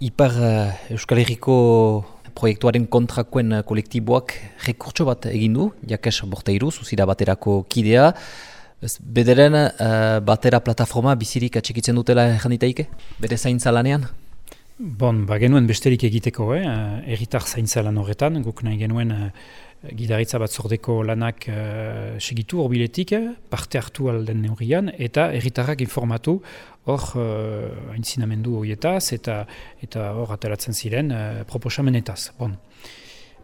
Ipar uh, Euskal Herriko proiektuaren kontrakoen uh, kolektiboak rekurtso bat egin du, jakes borteiru, zuzira baterako kidea. Bederen uh, batera plataforma bizirik atxikitzen dutela janditaike? Bere zaintza lanean? Bon, ba genuen besterik egiteko, eh? erritar zaintza lan horretan, guk nahi genuen gidaritza bat zordeko lanak uh, segitu horbiletik, parte hartu alden neurian, eta erritarrak informatu hor uh, aintzinamendu horietaz, eta eta hor ateratzen ziren uh, proposamenetaz. Bon.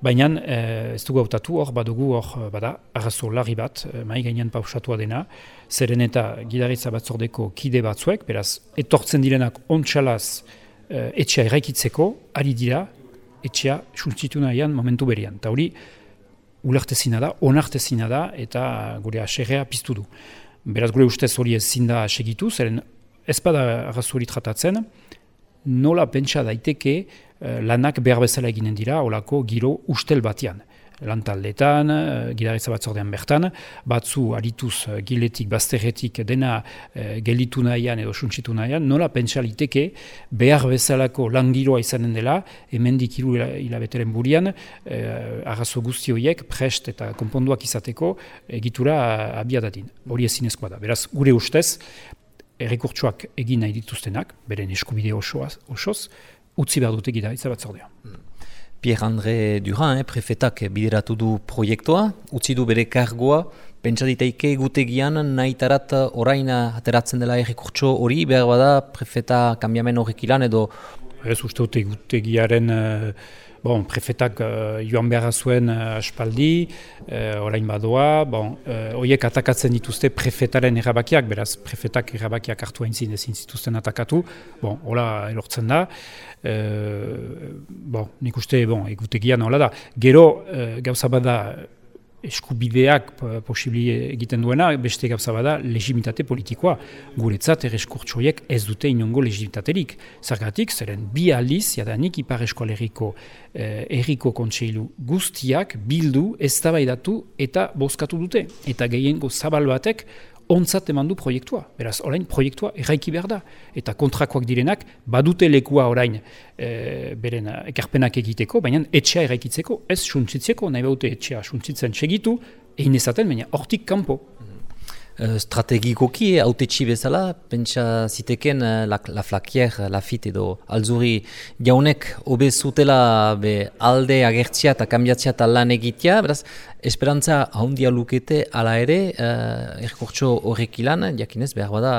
Baina uh, ez dugu hautatu hor badugu hor bada arrazo larri bat, uh, mai gainean pausatua dena, zeren eta gidaritza bat zordeko kide batzuek, beraz, etortzen direnak ontsalaz uh, etxea eraikitzeko, ari dira, etxea suntzitu nahian momentu berian. Ta hori, ulertezina da, onartezina da, eta gure aserrea piztu du. Beraz gure ustez hori ez zinda segitu, zeren ez bada arrazuri tratatzen, nola pentsa daiteke eh, lanak behar bezala eginen dira, olako giro ustel batian lantaldetan, uh, gidaritza batzordean bertan, batzu arituz uh, giletik, bazterretik dena uh, gelitu nahian edo suntsitu nahian, nola pentsaliteke behar bezalako langiroa izanen dela, hemendik hiru hilabeteren burian, uh, arrazo guzti horiek prest eta konponduak izateko egitura abiadatin. Hori ezinezkoa da. Beraz, gure ustez, errekurtsuak egin nahi dituztenak, beren eskubide osoaz, osoz, utzi behar dute gidaritza batzordean. Pierre-André Duran, eh, prefetak bideratu du proiektua, utzi du bere kargoa, pentsa diteike gutegian nahi tarat orain ateratzen dela errekurtso hori, behar bada prefeta kambiamen horrek ilan edo... Ez uste gutegiaren... Uh bon, prefetak uh, joan beharra zuen uh, aspaldi, uh, orain badoa, bon, uh, atakatzen dituzte prefetaren errabakiak, beraz prefetak errabakiak hartu hain zin ezin zituzten atakatu, bon, hola elortzen da, uh, bon, nik uste, bon, egutegian hola da, gero uh, gauza bada eskubideak posibili egiten duena, beste gauza bada legitimitate politikoa. Guretzat erreskurtsoiek ez dute inongo legitimitaterik. Zergatik, zeren bi aliz, jadanik ipar eskualeriko eh, erriko kontseilu guztiak bildu, eztabaidatu eta bozkatu dute. Eta gehiengo zabal batek ontzat eman du proiektua. Beraz, orain proiektua erraiki behar da. Eta kontrakoak direnak, badute lekua orain e, beren ekarpenak egiteko, baina etxea erraikitzeko, ez suntsitzeko, nahi baute etxea suntsitzen segitu, egin ezaten, baina hortik kanpo. Uh, strategikoki autetxi bezala, pentsa ziteken uh, la, la flakier, la fit edo alzuri jaunek obezutela be alde agertzia eta kambiatzia eta lan egitea, beraz, esperantza ahondia lukete ala ere, uh, erkortxo horrek ilan, jakinez, behar bada,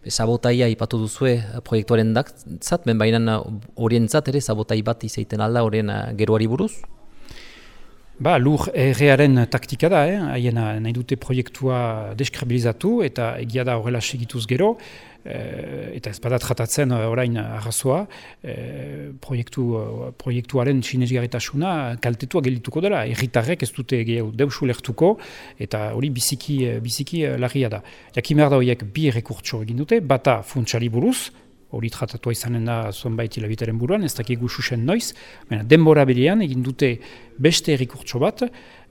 be, sabotaia ipatu duzue proiektuaren daktzat, ben baina horientzat ere sabotai bat izaiten alda horien uh, geroari buruz? Ba, lur errearen taktika da, eh? haien nahi dute proiektua deskrabilizatu eta egia da horrela segituz gero, eh, eta ez badat jatatzen orain arrazoa, eh, proiektu, proiektuaren sinesgarritasuna kaltetua gelituko dela, erritarrek ez dute gehiago deusu lertuko, eta hori biziki, biziki larria da. Jakimer da horiek bi errekurtso egin dute, bata funtsari buruz, hori tratatua izanen da zuen baiti labitaren buruan, ez dakik gususen noiz, baina denbora berean egin dute beste errikurtso bat,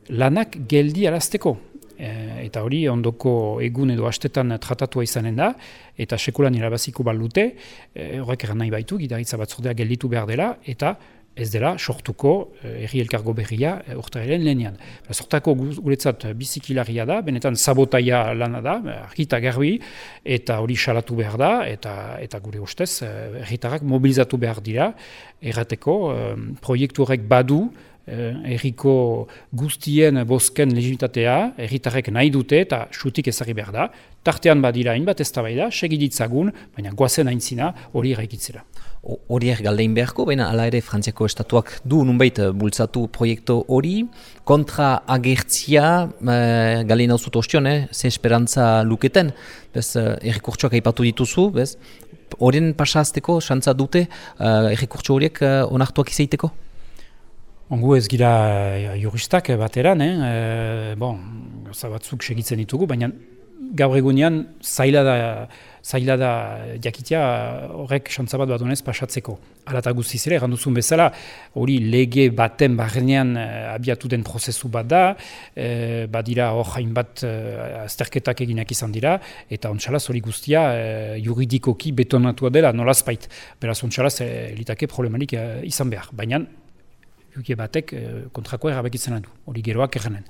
lanak geldi arazteko. E, eta hori ondoko egun edo astetan tratatua izanen da, eta sekulan irabaziko balute, e, horrek eran nahi baitu, gidaritza batzordea gelditu behar dela, eta ez dela sortuko eh, erri elkargo berria eh, urtaren lehenean. Sortako guretzat bizikilaria da, benetan sabotaia lana da, argita garbi, eta hori salatu behar da, eta, eta gure ustez, eh, erritarrak mobilizatu behar dira, errateko proiektu horrek badu, erriko guztien bosken legitimitatea, erritarrek nahi dute eta sutik ezari behar da, tartean badira hainbat ez da bai da, segiditzagun, baina guazen aintzina hori erraikitzera horiek galdein beharko, baina ala ere Frantziako estatuak du nunbait eh, bultzatu proiektu hori, kontra agertzia, e, galdein hau zut ostion, eh, ze esperantza luketen, bez, eh, errekurtsuak aipatu dituzu, bez, horien pasazteko, xantza dute, errekurtsu horiek onartuak izaiteko? Ongu ez gira juristak bateran, eh? bon, batzuk segitzen ditugu, baina gaur egunean zaila da zaila da jakitea horrek xantzabat bat honez pasatzeko. Alata guztiz ere, duzun bezala, hori lege baten barrenean uh, abiatu den prozesu bat da, uh, badira hor hainbat uh, azterketak eginak izan dira, eta ontsalaz hori guztia uh, juridikoki betonatua dela, nolazpait. Beraz, ontsalaz, uh, litake problemarik izan behar. Baina, juke batek uh, kontrakoa erabekitzen du, hori geroak errenen.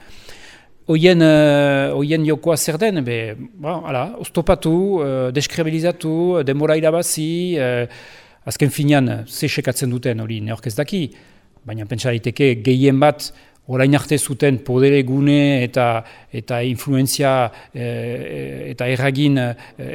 Oien, uh, oien jokoa zer den, be, ba, ala, oztopatu, uh, deskrebilizatu, demora irabazi, uh, azken finean, ze sekatzen duten hori neork ez daki, baina pentsa daiteke gehien bat, orain arte zuten podere gune eta eta influenzia eta erragin e,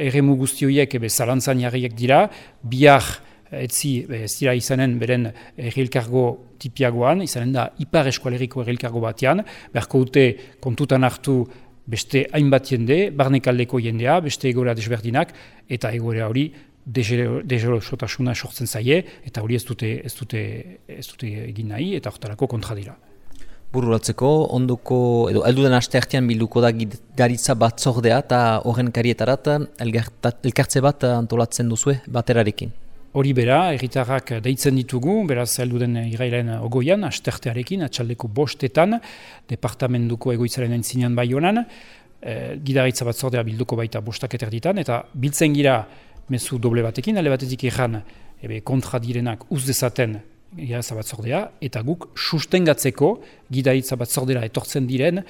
erremu guztioiek ebe zalantzan jarriek dira, bihar etzi ez dira izanen beren errilkargo tipiagoan, izanen da ipar eskualeriko errilkargo batean, beharko dute kontutan hartu beste hainbat jende, barnekaldeko jendea, beste egora desberdinak, eta egora hori dezero sotasuna sortzen zaie, eta hori ez dute, ez dute, ez dute egin nahi, eta hortarako kontra dira. Bururatzeko, onduko, edo, elduden aste hartian bilduko da garitza bat zordea, eta horren karietarat, elkartze bat antolatzen duzue baterarekin. Hori bera, erritarrak deitzen ditugu, beraz heldu den irailen ogoian, astertearekin, atxaldeko bostetan, departamentuko egoitzaren entzinean bai honan, e, gidaritza bat zordea bilduko baita bostak ditan, eta biltzen gira mezu doble batekin, ale batetik ikan ebe, kontra direnak uz dezaten gidaritza bat zordea, eta guk sustengatzeko gidaritza bat zordera etortzen diren e,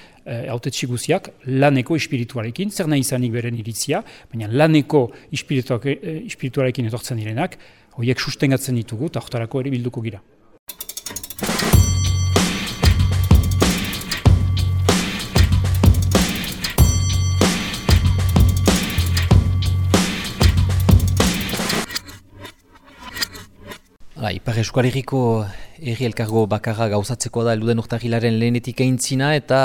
laneko espiritualekin, zer nahi izanik beren iritzia, baina laneko espiritualekin etortzen direnak, horiek sustengatzen ditugu, eta hortarako ere bilduko gira. Ipar Eskualeriko erri elkargo bakarra gauzatzeko da elduden urtahilaren lehenetik eintzina eta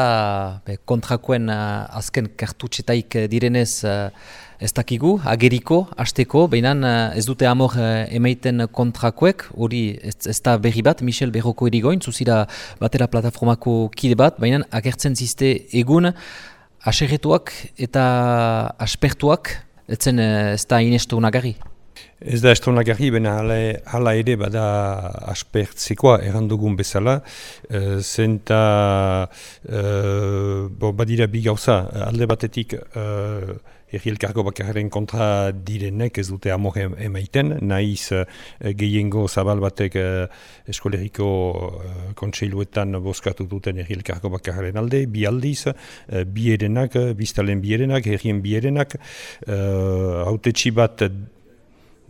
be, kontrakoen azken kartutxetaik direnez ez dakigu, ageriko, hasteko, behinan ez dute amor emaiten kontrakoek, hori ez, ez da berri bat, Michel Berroko erigoin, zuzira batera plataformako kide bat, behinan agertzen ziste egun aserretuak eta aspertuak, etzen ez da inestu nagarri. Ez da estonak gari, baina hala ere bada aspertzekoa errandugun bezala. E, zenta e, badira bi gauza, alde batetik e, erri elkargo bakarren kontra direnek ez dute amor emaiten, nahiz e, gehiengo zabal batek e, eskoleriko e, kontseiluetan boskatu duten erri elkargo bakarren alde, bi aldiz, e, bi erenak, biztalen bi erenak, errien bi erenak, e, haute bat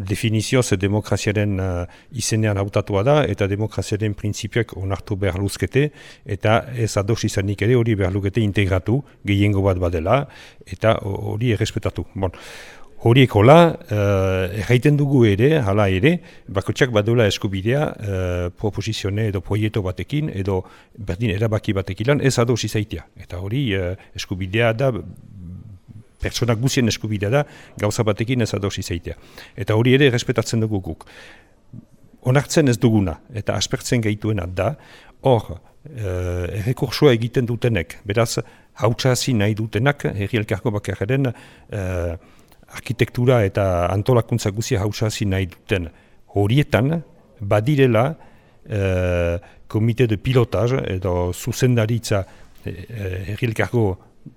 definizioz demokraziaren uh, izenean hautatua da eta demokraziaren printzipioak onartu behar luzkete eta ez ados izanik ere hori behar lukete integratu gehiengo bat badela eta hori errespetatu. Bon. Horiek hola, uh, erraiten dugu ere, hala ere, bakotxak badula eskubidea uh, proposizione edo proieto batekin edo berdin erabaki batekilan ez ados izaitia. Eta hori uh, eskubidea da pertsonak guzien eskubidea da, gauza batekin ez ados izaitea. Eta hori ere respetatzen dugu guk. Onartzen ez duguna, eta aspertzen gaituena da, hor, eh, errekursua egiten dutenek, beraz, hautsazi nahi dutenak, herri elkarko bakarren, eh, arkitektura eta antolakuntza guzia hautsazi nahi duten horietan, badirela, eh, komite de pilotaz, edo zuzendaritza, eh, herri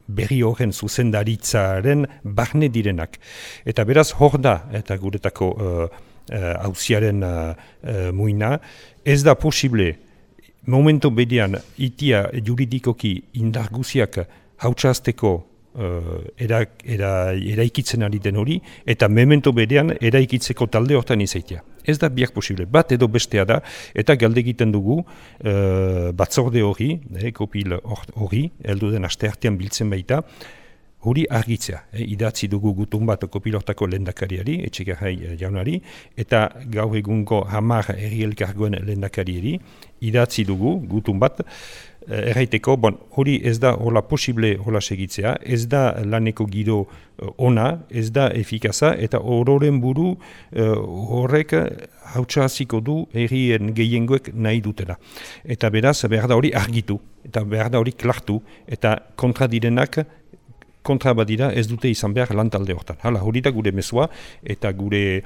berri horren zuzendaritzaren barne direnak. Eta beraz hor da, eta guretako hauziaren uh, uh, uh, muina, ez da posible momento bedian itia juridikoki indarguziak hautsazteko uh, era, era, eraikitzen ari den hori, eta memento bedean eraikitzeko talde hortan izaitia. Ez da biak posible, bat edo bestea da, eta galde egiten dugu uh, batzorde hori, eh, kopil hori, heldu den aste artean biltzen baita, hori argitzea. Eh, idatzi dugu gutun bat kopilortako lendakariari, etxekarrai eh, jaunari, eta gaur egungo hamar errielkargoen lendakariari, idatzi dugu gutun bat, erraiteko, bon, hori ez da hola posible hola segitzea, ez da laneko gido uh, ona, ez da efikaza, eta hororen buru uh, horrek hautsa hasiko du errien gehiengoek nahi dutela. Eta beraz, behar da hori argitu, eta behar da hori klartu, eta kontradirenak kontra badira ez dute izan behar lan talde hortan. Hala, hori da gure mesua eta gure,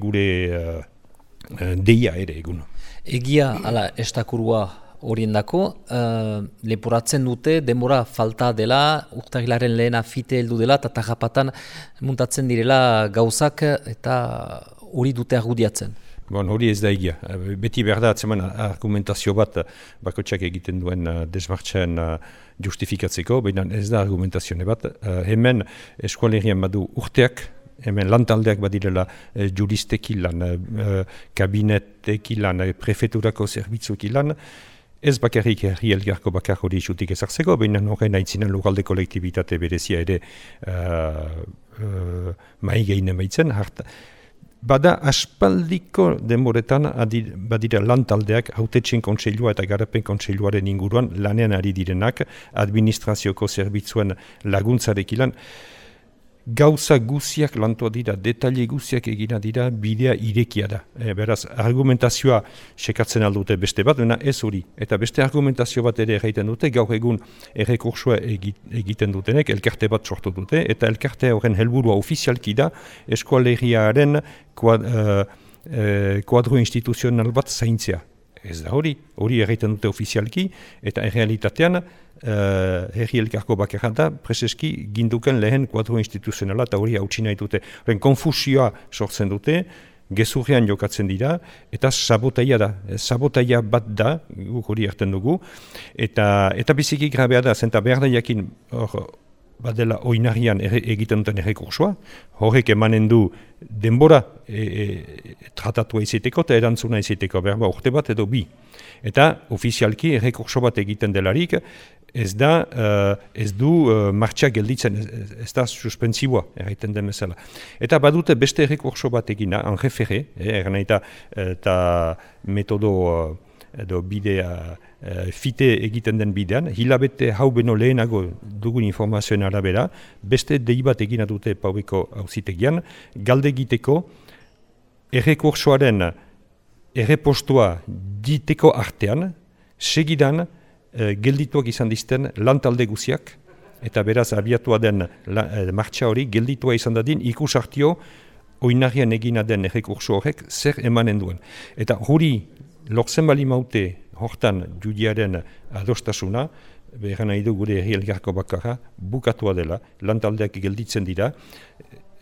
gure uh, deia ere egun. Egia, ala, estakurua horien dako, uh, leporatzen dute, denbora falta dela, urtagilaren lehena fite heldu dela, eta tajapatan muntatzen direla gauzak eta hori dute argudiatzen. Bon, hori ez da egia. Beti behar da atzeman argumentazio bat bakotsak egiten duen uh, desmartxean uh, justifikatzeko, baina ez da argumentazio bat. Uh, hemen eskualerian badu urteak, hemen lantaldeak badirela uh, juristekin lan, uh, kabinetekin lan, prefeturako zerbitzuki lan, Ez bakarrik herri elgarko bakar hori isutik ezartzeko, baina horrein aintzinen lokalde kolektibitate berezia ere uh, uh, mai gehinen baitzen. Bada aspaldiko denboretan badira lantaldeak hautetxen kontseilua eta garapen kontseiluaren inguruan lanean ari direnak administrazioko zerbitzuen laguntzarekilan gauza guziak lantua dira, detaile guziak egina dira, bidea irekia da. E, beraz, argumentazioa sekatzen aldute beste bat, dena ez hori. Eta beste argumentazio bat ere egiten dute, gaur egun errekursua egiten dutenek, elkarte bat sortu dute, eta elkarte horren helburua ofizialki da, eskualeriaren kuad, uh, kuadro instituzional bat zaintzea. Ez da hori, hori egiten dute ofizialki, eta errealitatean, uh, herri elkarko bakarra da, preseski ginduken lehen kuadro instituzionala eta hori hautsi nahi dute. Horren konfusioa sortzen dute, gezurrean jokatzen dira, eta sabotaia da. Sabotaia bat da, guk hori erten dugu, eta, eta biziki grabea da, zenta behar da jakin, hor, badela oinarian egiten duten errekursua, horrek emanen du denbora e, e, tratatua iziteko eta erantzuna iziteko, behar ba, urte bat edo bi. Eta ofizialki errekurso bat egiten delarik, ez da, uh, ez du uh, martxa gelditzen, ez, da suspensiboa erraiten den bezala. Eta badute beste errekurso bat egina, Ange Ferre, eh, eta, eta metodo uh, edo bidea uh, fite egiten den bidean, hilabete hau beno lehenago dugun informazioen arabera, beste dei bat egina dute paubeko hauzitegian, galde egiteko errekursoaren errepostua diteko artean, segidan, e, geldituak izan dizten lantalde guziak, eta beraz abiatua den la, e, martxa hori gelditua izan dadin ikus hartio oinarian egina den errekurso horrek zer emanen duen. Eta hori lortzen bali maute hortan judiaren adostasuna, behar nahi du gure herri elgarko bakarra, bukatua dela, lantaldeak gelditzen dira,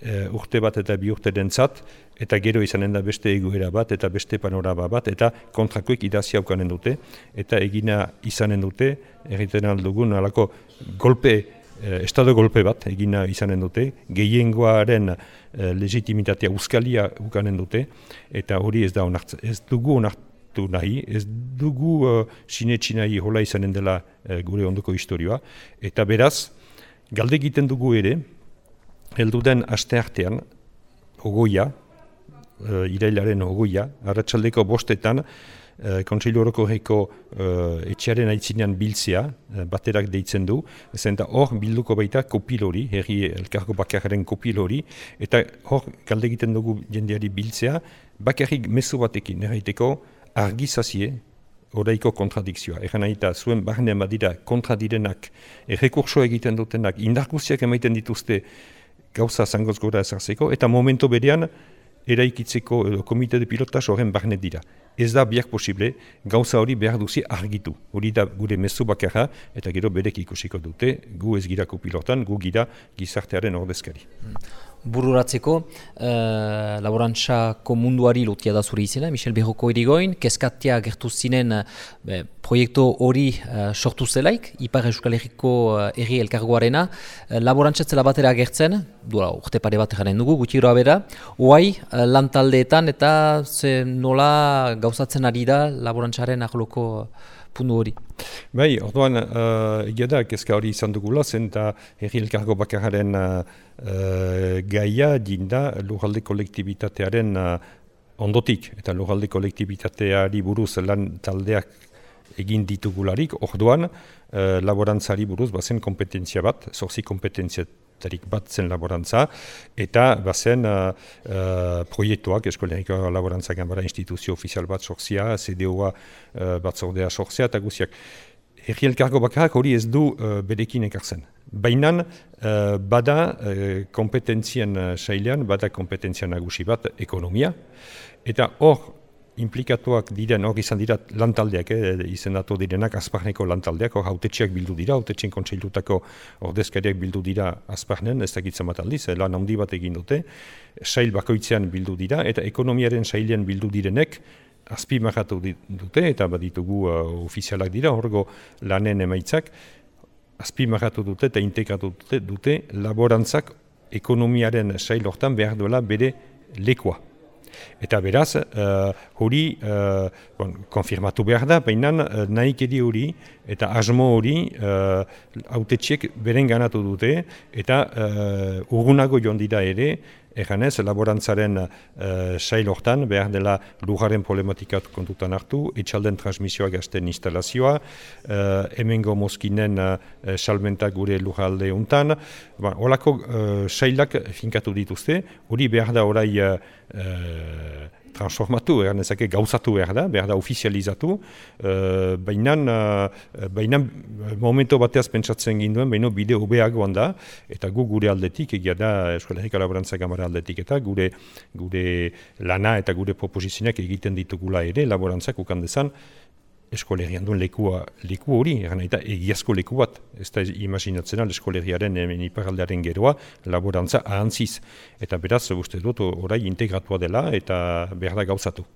e, urte bat eta bi urte dentzat, eta gero izanen da beste egoera bat eta beste panorama bat eta kontrakoek idazia aukanen dute eta egina izanen dute egiten aldugun alako golpe, eh, estado golpe bat egina izanen dute gehiengoaren eh, legitimitatea uskalia ukanen dute eta hori ez da onart, ez dugu onartu nahi, ez dugu uh, sinetsi nahi hola izanen dela uh, gure ondoko historioa. Eta beraz, galde egiten dugu ere heldu den aste artean, ogoia, uh, irailaren ogoia, arratsaldeko bostetan, uh, Kontseilu horoko uh, etxearen aitzinean biltzea, uh, baterak deitzen du, zenta hor bilduko baita kopilori, herri elkarko bakarren kopilori, eta hor galde egiten dugu jendeari biltzea, bakarrik mezu batekin, erraiteko argizazie, oraiko kontradikzioa. Egan nahi zuen barnean badira kontradirenak, errekurso egiten dutenak, indarkuziak emaiten dituzte gauza zangoz gora ezartzeko, eta momento berean, eraikitzeko edo komite de pilotas horren barne dira. Ez da biak posible, gauza hori behar duzi argitu. Hori da gure mezu bakarra eta gero berek ikusiko dute, gu ez girako pilotan, gu gira gizartearen ordezkari. Bururatzeko, uh, laborantzako munduari lotia da zure izena, Michel Berroko erigoin, keskatia gertu zinen be, proiektu hori uh, sortu zelaik, Ipar Euskal Herriko uh, erri elkargoarena, uh, laborantzatzela batera gertzen, duela urte pare bat egaren dugu, gutxi bera, oai uh, lantaldeetan eta ze nola gauzatzen ari da laborantzaren ahloko puntu hori. Bai, orduan, uh, egia da, kezka hori izan dugula, zen eta herri elkargo bakararen uh, gaia dinda lurralde kolektibitatearen uh, ondotik, eta lurralde kolektibitateari buruz lan taldeak egin ditugularik, orduan, uh, laborantzari buruz bazen kompetentzia bat, zorzi kompetentzia tarik bat zen laborantza, eta bazen uh, uh, proiektuak, eskoleariko laborantza gambara instituzio ofizial bat sortzia, CDOa uh, bat zordea sortzia, eta guziak. Herri elkargo bakarrak hori ez du uh, berekin ekartzen. Baina uh, bada uh, kompetentzien sailean, bada kompetentzia nagusi bat ekonomia, eta hor implikatuak diren, hor izan dira lantaldeak, eh, izendatu direnak azparneko lantaldeak, hor hautetxeak bildu dira, hautetxean kontseilutako ordezkariak bildu dira azparnen, ez dakitzen bat aldiz, eh, lan handi bat egin dute, sail bakoitzean bildu dira, eta ekonomiaren sailean bildu direnek, azpi marratu dute, eta baditugu uh, ofizialak dira, horgo lanen emaitzak, azpi marratu dute eta integratu dute, dute laborantzak ekonomiaren sail hortan behar duela bere lekoa. Eta beraz, uh, hori uh, bon, konfirmatu behar da, baina uh, nahik edi hori eta asmo hori uh, autetxiek beren ganatu dute eta uh, urgunago joan dira ere, Eganez, laborantzaren uh, sail hortan, behar dela lujaren problematikat kontutan hartu, etxalden transmisioa gazten instalazioa, uh, emengo moskinen uh, salmentak gure lujalde untan. Ba, olako uh, sailak finkatu dituzte, hori behar da orai uh, transformatu, eran ezake gauzatu behar da, behar da ofizializatu, uh, baina uh, momento bateaz pentsatzen ginduen, baina bide hobeagoan da, eta gu gure aldetik, egia da Eskolegika Laborantza Gamara aldetik, eta gure, gure lana eta gure proposizioak egiten ditugula ere, laborantzak ukandezan, eskolerian duen lekua, leku hori, eran eta egiazko leku bat, ez da imaginatzen al eskoleriaren hemen iparaldearen geroa, laborantza ahantziz. Eta beraz, uste dut, orai integratua dela eta behar da gauzatu.